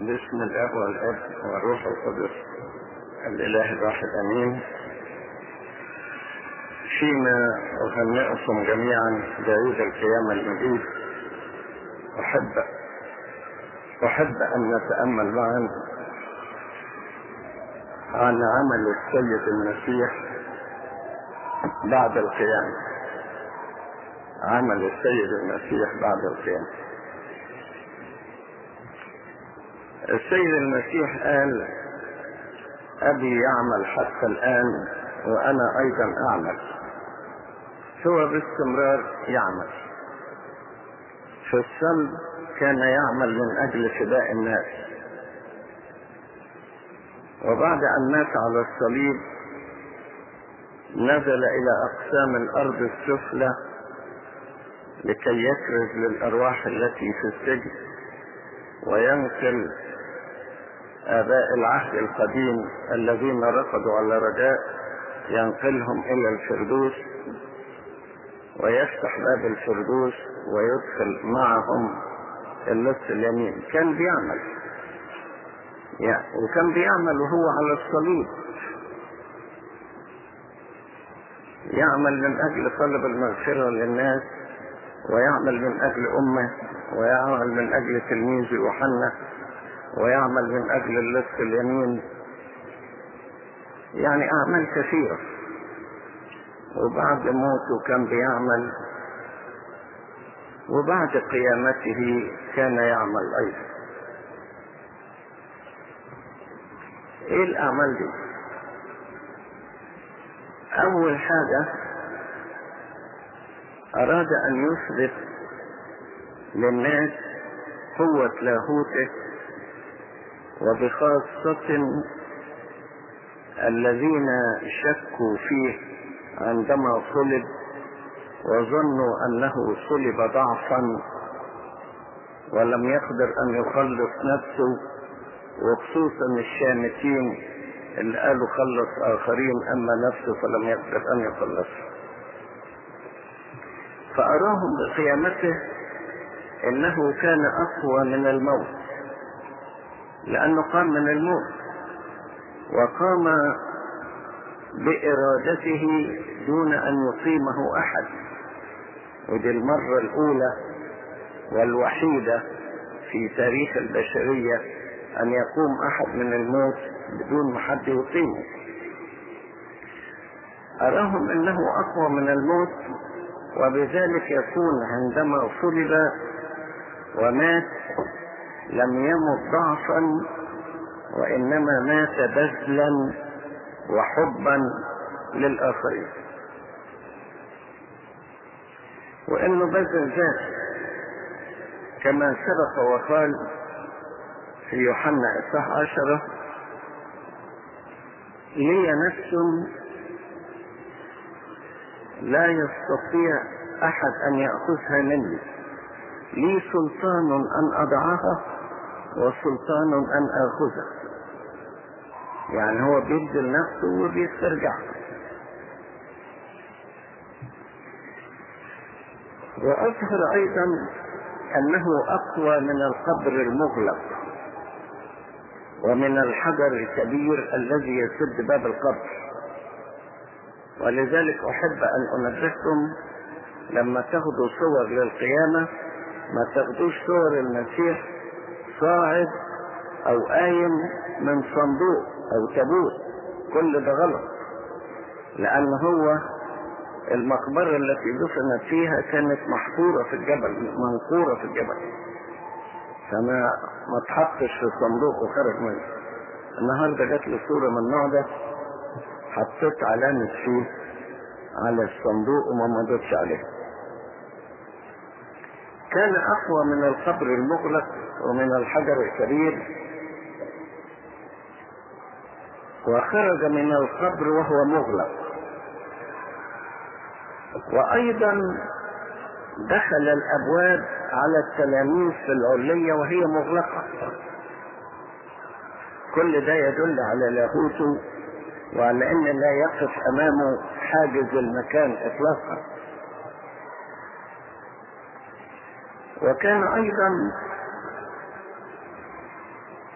باسم الاب والاب والروح القدس. الإله الواحد آمين. فيما اهنئكم جميعا بعيد القيامه المجيد أحب أحب أن نتامل معا عن عمل السيد المسيح بعد القيامة. عمل السيد المسيح بعد القيامة. السيد المسيح قال أبي يعمل حتى الآن وأنا أيضا أعمل. هو باستمرار يعمل. في الصلب كان يعمل من أجل فداء الناس. وبعد أن مات على الصليب نزل إلى أقسام الأرض السفلى لكي يكرز للأرواح التي في السجن وينقل آباء العهد القديم الذين رفضوا على رجاء ينقلهم إلى الفردوس ويفتح باب الفردوس ويدخل معهم اللص اليمين. كان بيعمل. يعني وكان بيعمل وهو على الصليب. يعمل من أجل طلب المغفرة للناس ويعمل من أجل أمة ويعمل من أجل تلميذ يوحنا. ويعمل من أجل اللص اليمين. يعني أعمال كثيرة. وبعد موته كان بيعمل. وبعد قيامته كان يعمل أيضا. إيه الأعمال دي؟ أول حاجة أراد أن يثبت للناس قوة لاهوته وبخاصة الذين شكوا فيه عندما صلب وظنوا أنه صلب ضعفا ولم يقدر أن يخلص نفسه وخصوصا الشامتين اللي قالوا خلص آخرين أما نفسه فلم يقدر أن يخلصه فأراهم بقيامته إنه كان أقوى من الموت. لأنه قام من الموت. وقام بإرادته دون أن يقيمه أحد. ودي المرة الأولى والوحيدة في تاريخ البشرية أن يقوم أحد من الموت بدون ما حد يقيمه أراهم أنه أقوى من الموت وبذلك يكون عندما صلب ومات لم يمت ضعفا وإنما مات بذلا وحبا للآخرين. وإنه بذل ذاته كما سبق وقال في يوحنا إصحاح عشرة لي نفس لا يستطيع أحد أن يأخذها مني. لي سلطان أن أضعها وسلطان أن آخذها يعني هو بيبذل نفسه وبيسترجعها وأظهر أيضا أنه أقوى من القبر المغلق ومن الحجر الكبير الذي يسد باب القبر. ولذلك أحب أن أنبهكم لما تاخدوا صور للقيامة ما تاخدوش صور المسيح صاعد أو قايم من صندوق أو تابوت كل ده غلط. لأن هو المقبرة التي دفنت فيها كانت محفورة في الجبل منقورة في الجبل. فما ما تحطش في صندوق وخرج منه. النهارده جات لي صورة من النوع ده. حطيت علامة فيه على الصندوق وما مضيتش عليه. كان أقوى من القبر المغلق ومن الحجر الكبير. وخرج من القبر وهو مغلق. وأيضا دخل الأبواب على التلاميذ في العلية وهي مغلقة. كل ده يدل على لاهوته وعلى أن لا يقف امامه حاجز المكان اطلاقا. وكان أيضا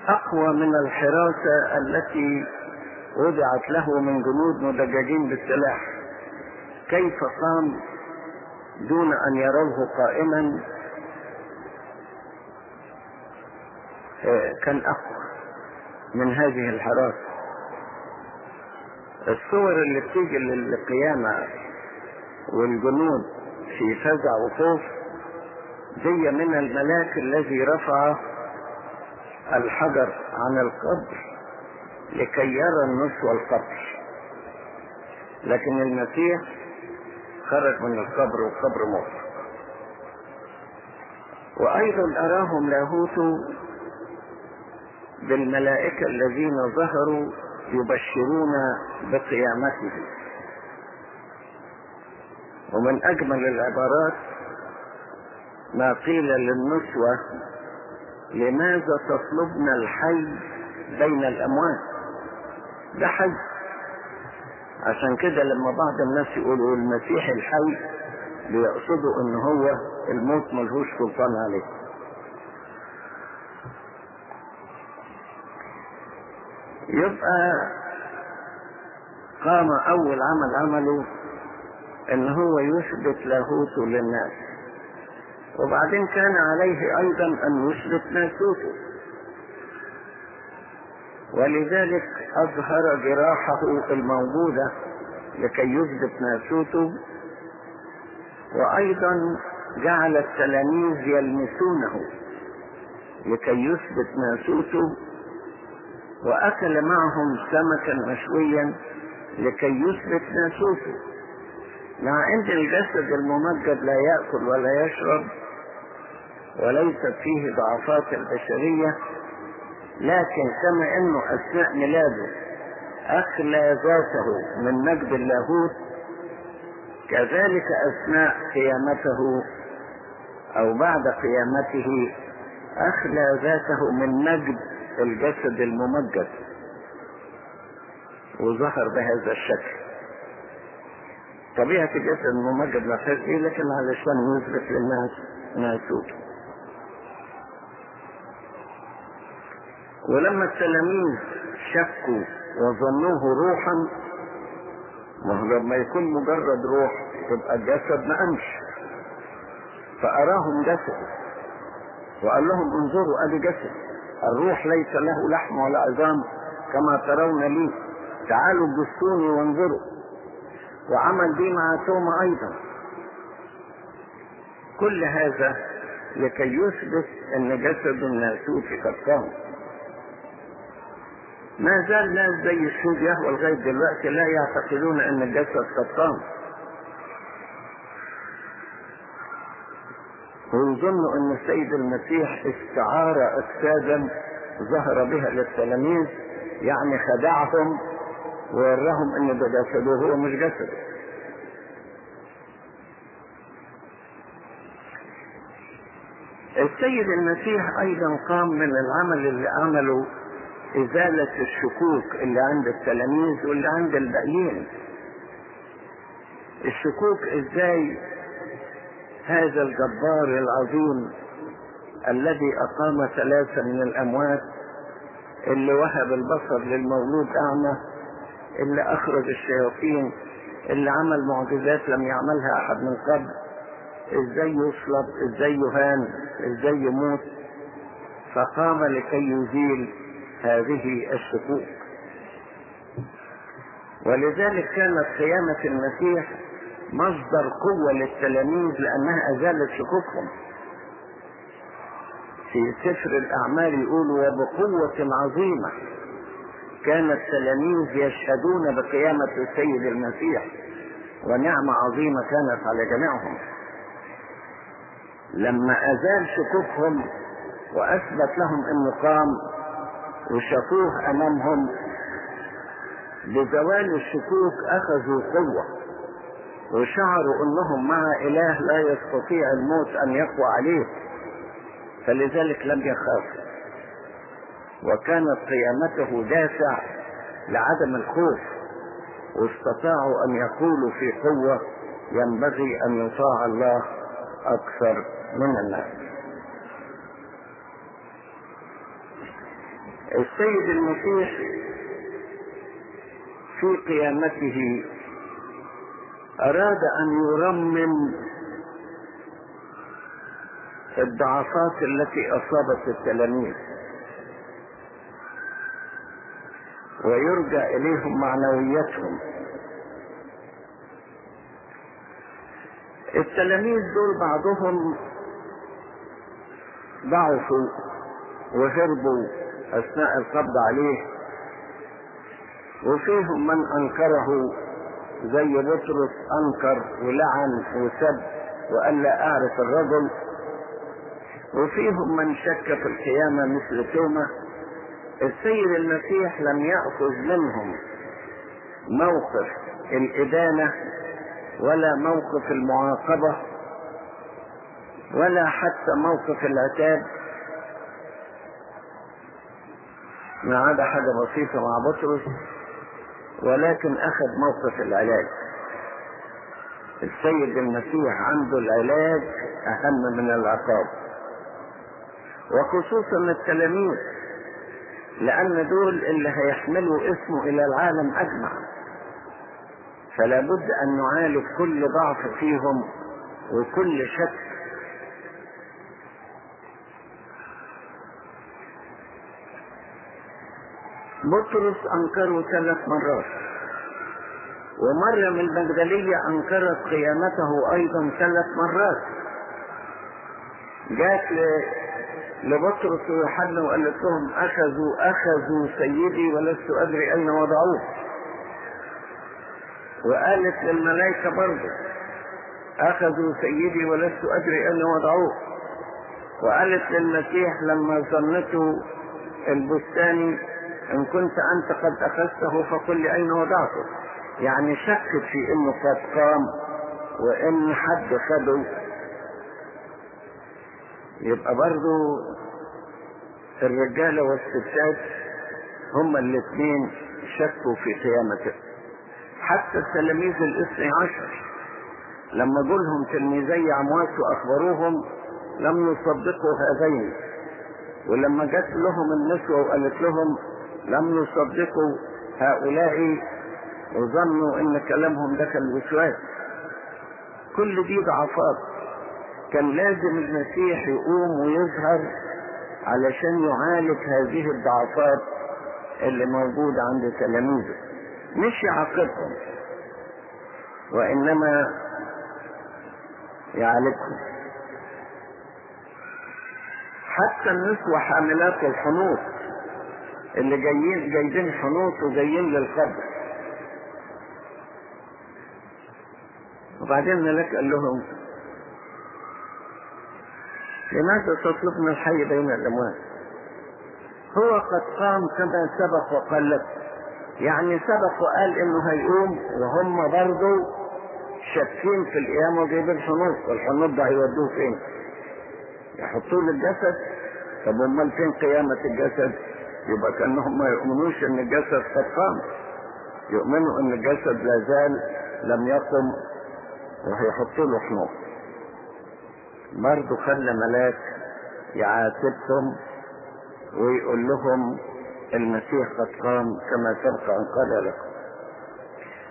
أقوى من الحراسة التي وضعت له من جنود مدججين بالسلاح. كيف قام دون أن يروه قائما؟ كان أقوى من هذه الحراسة. الصور اللي بتيجي للقيامة والجنود في فزع وخوف دي من الملاك الذي رفع الحجر عن القبر لكي يرى النسوة القبر لكن المسيح خرج من القبر والقبر موت. وأيضا أراهم لاهوت بالملائكة الذين ظهروا يبشرون بقيامته. ومن أجمل العبارات ما قيل للنسوة لماذا تطلبن الحي بين الأموات؟ ده حي. عشان كده لما بعض الناس يقولوا المسيح الحي بيقصدوا إن هو الموت ملهوش سلطان عليه. يبقى قام أول عمل عمله إن هو يثبت لاهوته للناس. وبعدين كان عليه أيضا أن يثبت ناسوته ولذلك أظهر جراحه الموجودة لكي يثبت ناسوته وأيضا جعل التلاميذ يلمسونه لكي يثبت ناسوته وأكل معهم سمكا مشويا لكي يثبت ناسوته مع إن الجسد الممجد لا يأكل ولا يشرب وليست فيه ضعفات البشرية لكن كما إنه أثناء ميلاده أخلى ذاته من مجد اللاهوت كذلك أثناء قيامته أو بعد قيامته أخلى ذاته من مجد الجسد الممجد. وظهر بهذا الشكل. طبيعة الجسد الممجد لا خير فيه لكن علشان يثبت للناس ناسوته ولما التلاميذ شكوا وظنوه روحا ما هو لما يكون مجرد روح تبقى الجسد ما قامش فأراهم جسد وقال لهم انظروا ادي جسد الروح ليس له لحم ولا عظام كما ترون لي. تعالوا جسوني وانظروا. وعمل بي مع توما أيضا. كل هذا لكي يثبت أن جسد الناسوت قد قام. ما زال ناس زي الشهود يهوى لغايه دلوقتي لا يعتقدون أن الجسد قد قام. ويظنوا أن السيد المسيح استعار أجسادا ظهر بها للتلاميذ يعني خدعهم ووراهم أن ده جسده هو مش جسد. السيد المسيح أيضا قام من العمل اللي عمله إزالة الشكوك اللي عند التلاميذ واللي عند الباقيين. الشكوك إزاي هذا الجبار العظيم الذي أقام ثلاثة من الأموات اللي وهب البصر للمولود أعمى اللي أخرج الشياطين اللي عمل معجزات لم يعملها أحد من قبل. إزاي يصلب؟ إزاي يهان؟ إزاي يموت؟ فقام لكي يزيل هذه الشكوك ولذلك كانت قيامة المسيح مصدر قوة للتلاميذ لأنها أزالت شكوكهم في سفر الأعمال يقول وبقوة عظيمة. كان التلاميذ يشهدون بقيامة السيد المسيح ونعمة عظيمة كانت على جميعهم. لما أزال شكوكهم وأثبت لهم أنه قام وشافوه أمامهم بزوال الشكوك أخذوا قوة وشعروا أنهم مع إله لا يستطيع الموت أن يقوى عليه فلذلك لم يخافوا وكانت قيامته دافع لعدم الخوف واستطاعوا أن يقولوا في قوة ينبغي أن يطاع الله أكثر من الناس. السيد المسيح في قيامته أراد أن يرمم الضعفات التي أصابت التلاميذ. ويرجع إليهم معنويتهم. التلاميذ دول بعضهم ضعفوا وهربوا أثناء القبض عليه وفيهم من أنكره زي بطرس أنكر ولعن وسب وقال لا أعرف الرجل وفيهم من شك في القيامة مثل تومة السيد المسيح لم يأخذ منهم موقف الإدانة ولا موقف المعاقبة ولا حتى موقف العتاب. ما عدا حاجة بسيطة مع بطرس ولكن أخذ موقف العلاج. السيد المسيح عنده العلاج أهم من العقاب وخصوصا التلاميذ. لأن دول اللي هيحملوا اسمه إلى العالم أجمع. فلا بد أن نعالج كل ضعف فيهم وكل شك. بطرس أنكره ثلاث مرات. ومريم المجدلية أنكرت قيامته أيضا ثلاث مرات. جات لبطرس ويوحنا وقالت لهم أخذوا أخذوا سيدي ولست أدري أين وضعوه. وقالت للملائكة برضه أخذوا سيدي ولست أدري أين وضعوه. وقالت للمسيح لما ظنته البستاني إن كنت أنت قد أخذته فقل لي أين وضعته. يعني شكت في إنه قد قام وإن حد خده. يبقى برضو الرجالة والستات هما الاثنين شكوا في قيامته حتى التلاميذ الاثني عشر. لما جولهم تلميذي عمواس وأخبروهم لم يصدقوا هذين. ولما جت لهم النسوة وقالت لهم لم يصدقوا هؤلاء وظنوا إن كلامهم ده كان كل دي ضعفات. كان لازم المسيح يقوم ويظهر علشان يعالج هذه الضعفات اللي موجودة عند تلاميذه. مش يعاقبهم وإنما يعالجهم. حتى النسوة حاملات الحنوط اللي جايين جايبين حنوط وجايين للقبر. وبعدين ملاك قال لهم لماذا تطلبن الحي بين الأموات هو قد قام كما سبق وقال لك. يعني سبق وقال إنه هيقوم وهم برضه شاكين في القيامة وجايبين حنوط والحنوط ده هيودوه فين؟ يحطوه للجسد؟ طب أمال فين قيامة الجسد؟ يبقى كأنهم ما يؤمنوش إن الجسد قد قام. يؤمنوا إن الجسد لا زال لم يقم وهيحطوا له حنوط برضه خلى ملاك يعاتبهم ويقول لهم المسيح قد قام كما سبق أن قال لكم.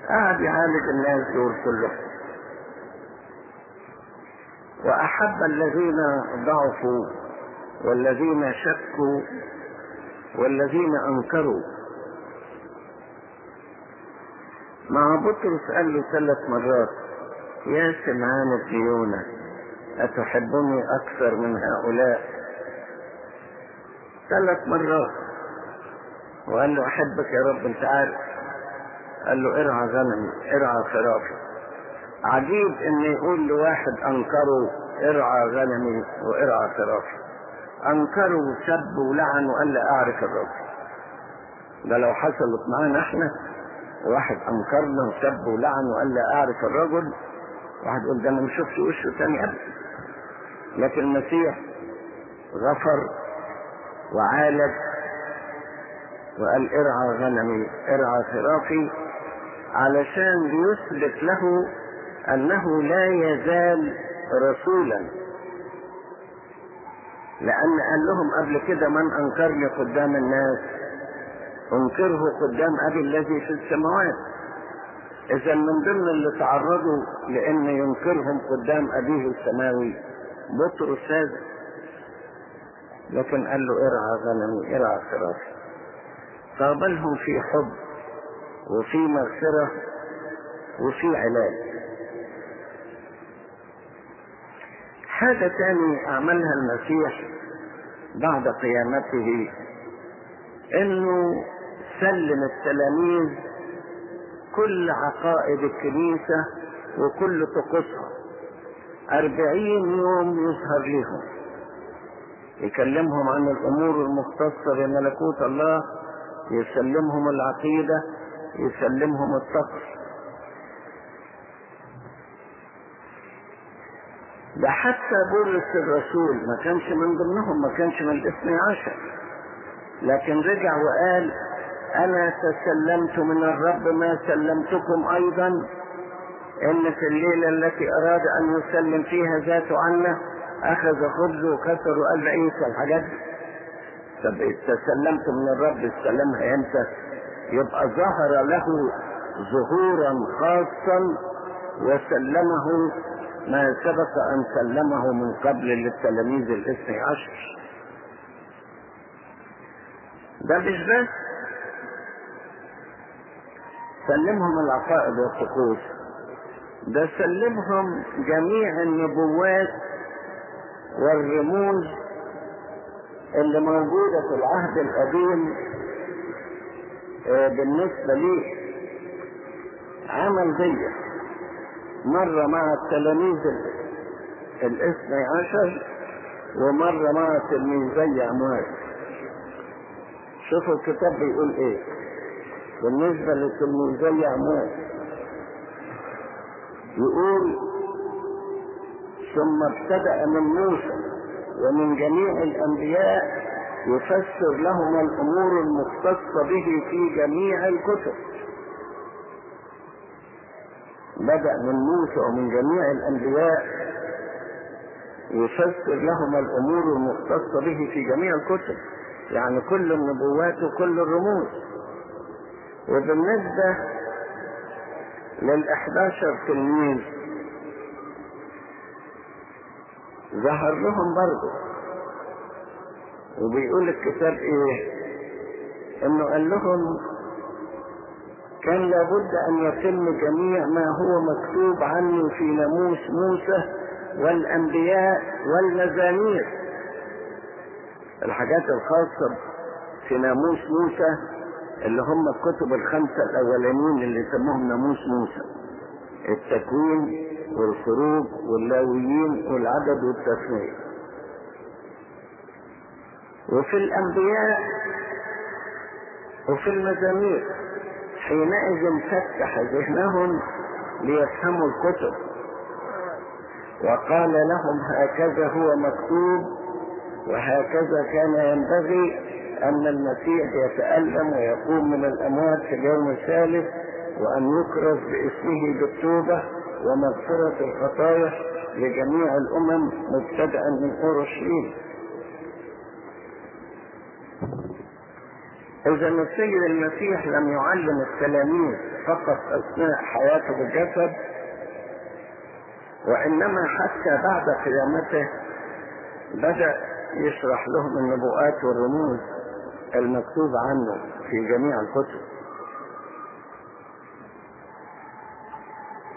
قعد يعالج الناس دول كلهم وأحب الذين ضعفوا والذين شكوا والذين أنكروا. مع بطرس قال له ثلاث مرات يا سمعان ابن يونا أتحبني أكثر من هؤلاء؟ ثلاث مرات وقال له أحبك يا رب أنت عارف. قال له ارعى غنمي ارعى خرافي عجيب إن يقول لواحد انكروا ارعى غنمي وارعى خرافي انكروا وسب ولعن وقال لا أعرف الرب. ده لو حصلت معانا إحنا واحد أنكرنا وسب ولعن وقال لا أعرف الرجل واحد يقول ده أنا ما شفتش وشه تاني ابدا. لكن المسيح غفر وعالج وقال ارعى غنمي إرعى خرافي علشان ليثبت له أنه لا يزال رسولا. لأن قال لهم قبل كده من أنكرني قدام الناس؟ أنكره قدام أبي الذي في السماوات. إذا من ضمن اللي تعرضوا لأن ينكرهم قدام أبيه السماوي. بطرس هذا لكن قال له إرعى غنمي إرعى خرافي قابلهم في حب وفي مغفرة وفي علاج. حاجة تاني عملها المسيح بعد قيامته إنه سلم التلاميذ كل عقائد الكنيسة وكل طقوسها. أربعين يوم يظهر لهم يكلمهم عن الأمور المختصة بملكوت الله يسلمهم العقيدة يسلمهم الطقس ده حتى بولس الرسول ما كانش من ضمنهم ما كانش من الاثني عشر. لكن رجع وقال أنا تسلمت من الرب ما سلمتكم أيضا؟ إن في الليلة التي أراد أن يسلم فيها ذاته عنا أخذ خبز وكسر وقال عيسى الحاجات طب تسلمت من الرب استلمها إمتى يبقى ظهر له ظهورا خاصا وسلمه. ما سبق أن سلمه من قبل للتلاميذ الاثني عشر. ده مش بس. سلمهم العقائد والطقوس. ده سلمهم جميع النبوات والرموز اللي موجودة في العهد القديم بالنسبة لي عمل دي مرة مع التلاميذ الاثني عشر ومرة مع تلميذي أموال شوفوا الكتاب بيقول إيه. بالنسبة لتلميذي أموال يقول ثم ابتدأ من موسى ومن جميع الأنبياء يفسر لهم الأمور المختصة به في جميع الكتب. بدأ من موسى ومن جميع الأنبياء يفسر لهم الأمور المختصة به في جميع الكتب يعني كل النبوات وكل الرموز. وبالنسبة للإحداشر تلميذ. ظهر لهم برضه وبيقول الكتاب إيه؟ إنه قال لهم كان لابد أن يتم جميع ما هو مكتوب عني في ناموس موسى والأنبياء والمزامير. الحاجات الخاصة في ناموس موسى اللي هم الكتب الخمسة الأولانيين اللي سموهم ناموس موسى. التكوين والخروج واللاويين والعدد والتثنية وفي الأنبياء وفي المزامير حينئذ فتح ذهنهم ليفهموا الكتب. وقال لهم هكذا هو مكتوب وهكذا كان ينبغي أن المسيح يتألم ويقوم من الأموات في اليوم الثالث وأن يكرز باسمه بالتوبة ومغفرة الخطايا لجميع الأمم مبتدأ من أورشليم إذا السيد المسيح لم يعلم التلاميذ فقط أثناء حياته بالجسد وإنما حتى بعد قيامته بدأ يشرح لهم النبوءات والرموز. المكتوب عنه في جميع الكتب.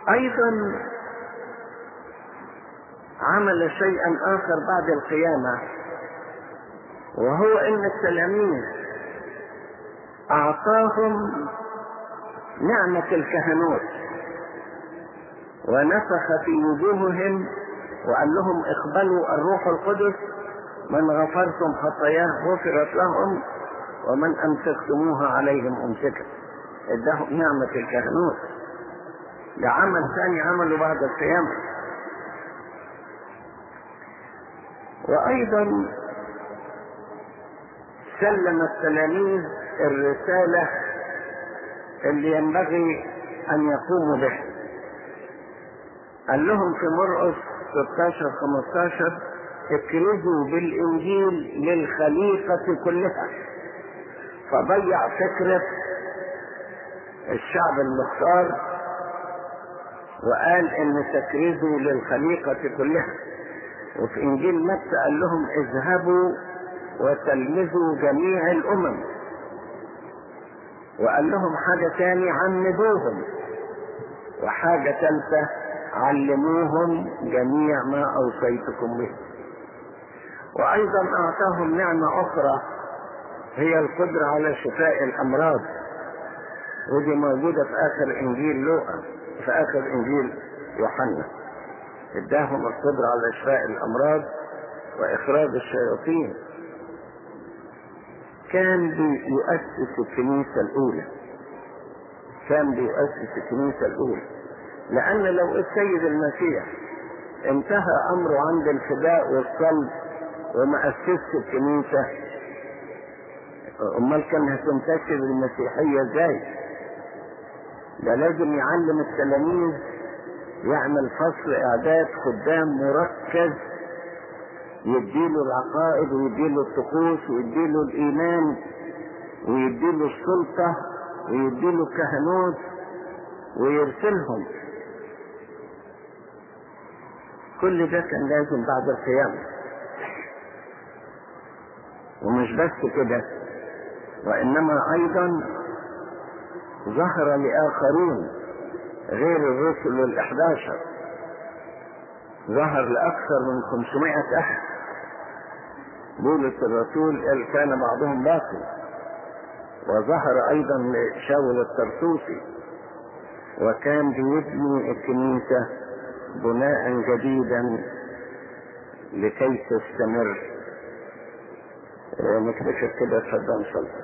أيضا عمل شيئا آخر بعد القيامة وهو إن التلاميذ أعطاهم نعمة الكهنوت ونفخ في وجوههم وقال لهم اقبلوا الروح القدس من غفرتم خطاياه غفرت لهم ومن امسكتموها عليهم امسكت ادهم نعمة الكهنوت ده عمل ثاني عمله بعد القيامة. وأيضا سلم التلاميذ الرسالة اللي ينبغي أن يقوموا بها. قال لهم في مرقس 16 15 اكرزوا بالإنجيل للخليقة كلها. فضيع فكرة الشعب المختار وقال إن تكرزوا للخليقة كلها. وفي إنجيل متى قال لهم اذهبوا وتلمذوا جميع الأمم. وقال لهم حاجة تاني عمدوهم وحاجة ثالثة علموهم جميع ما أوصيتكم به. وأيضا أعطاهم نعمة أخرى هي القدرة على شفاء الأمراض. ودي موجودة في آخر إنجيل لوقا في آخر إنجيل يوحنا. إداهم القدرة على شفاء الأمراض وإخراج الشياطين. كان بيؤسس الكنيسة الأولى. كان بيؤسس الكنيسة الأولى. لأن لو السيد المسيح انتهى أمره عند الفداء والصلب وما أسسش الكنيسة أمال كان هتنتشر المسيحية إزاي؟ ده لازم يعلم التلاميذ يعمل فصل إعداد خدام مركز يديله العقائد ويديله الطقوس ويديله الإيمان ويديله السلطة ويديله الكهنوت ويرسلهم. كل ده كان لازم بعد القيامة. ومش بس كده. وإنما أيضا ظهر لآخرين غير الرسل الإحداشر ظهر لأكثر من 500 أحد. بولس الرسول قال كان بعضهم باقي. وظهر أيضا لشاول الترسوسي. وكان بيبني الكنيسة بناء جديدا لكي تستمر. نكتشف كده تفضل صلى